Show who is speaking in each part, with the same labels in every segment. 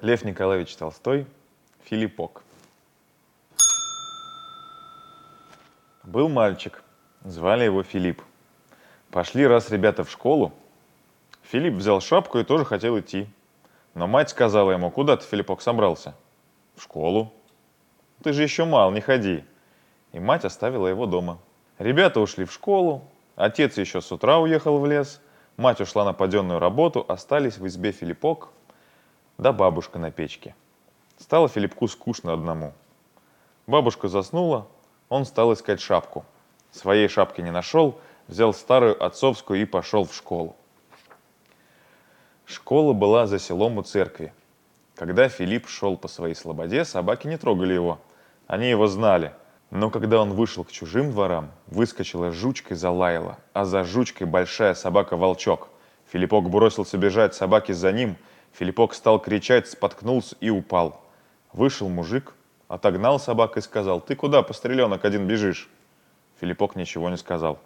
Speaker 1: Лев Николаевич Толстой, Филиппок. Был мальчик, звали его Филипп. Пошли раз ребята в школу. Филипп взял шапку и тоже хотел идти. Но мать сказала ему, куда ты, Филиппок, собрался? В школу. Ты же еще мал, не ходи. И мать оставила его дома. Ребята ушли в школу, отец еще с утра уехал в лес, мать ушла на паденную работу, остались в избе Филиппок, да бабушка на печке. Стало Филиппку скучно одному. Бабушка заснула, он стал искать шапку. Своей шапки не нашел, взял старую отцовскую и пошел в школу. Школа была за селом у церкви. Когда Филипп шел по своей слободе, собаки не трогали его. Они его знали. Но когда он вышел к чужим дворам, выскочила жучка и залаяла, а за жучкой большая собака-волчок. Филиппок бросился бежать, собаки за ним – Филиппок стал кричать, споткнулся и упал. Вышел мужик, отогнал собак и сказал, «Ты куда, постреленок, один бежишь?» Филиппок ничего не сказал.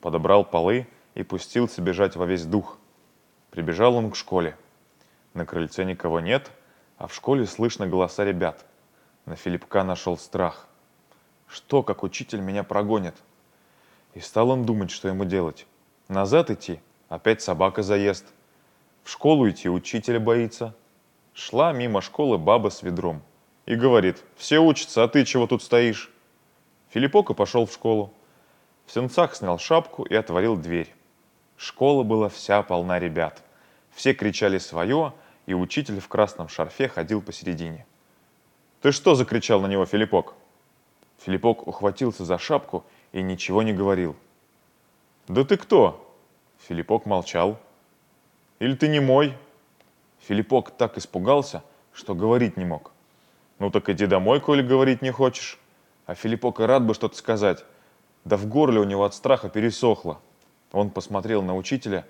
Speaker 1: Подобрал полы и пустился бежать во весь дух. Прибежал он к школе. На крыльце никого нет, а в школе слышно голоса ребят. На Филиппка нашел страх. Что, как учитель меня прогонит? И стал он думать, что ему делать. Назад идти, опять собака заест – школу идти учителя боится. Шла мимо школы баба с ведром и говорит, все учатся, а ты чего тут стоишь? Филиппок и пошел в школу. В сенцах снял шапку и отворил дверь. Школа была вся полна ребят. Все кричали свое, и учитель в красном шарфе ходил посередине. «Ты что?» – закричал на него Филиппок. Филиппок ухватился за шапку и ничего не говорил. «Да ты кто?» Филиппок молчал. Или ты не мой?» Филиппок так испугался, что говорить не мог. «Ну так иди домой, коли говорить не хочешь». А Филиппок и рад бы что-то сказать. Да в горле у него от страха пересохло. Он посмотрел на учителя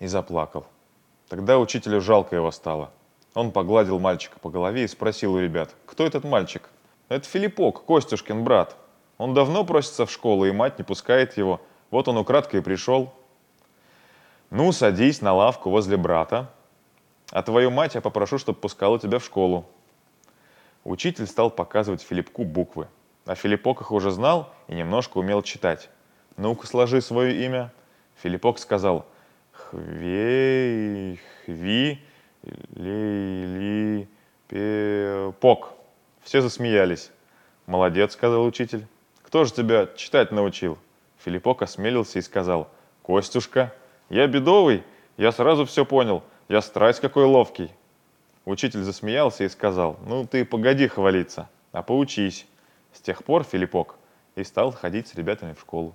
Speaker 1: и заплакал. Тогда учителю жалко его стало. Он погладил мальчика по голове и спросил у ребят, кто этот мальчик? Это Филиппок, Костюшкин брат. Он давно просится в школу, и мать не пускает его. Вот он украдкой и пришел. Ну, садись на лавку возле брата, а твою мать я попрошу, чтобы пускала тебя в школу. Учитель стал показывать Филиппку буквы, а Филиппок их уже знал и немножко умел читать. Ну-ка, сложи свое имя. Филиппок сказал Хвей, Хви, Ли, Ли, Пе, Пок. Все засмеялись. Молодец, сказал учитель. Кто же тебя читать научил? Филиппок осмелился и сказал, Костюшка. Я бедовый, я сразу все понял, я страсть какой ловкий. Учитель засмеялся и сказал, ну ты погоди хвалиться, а поучись. С тех пор Филиппок и стал ходить с ребятами в школу.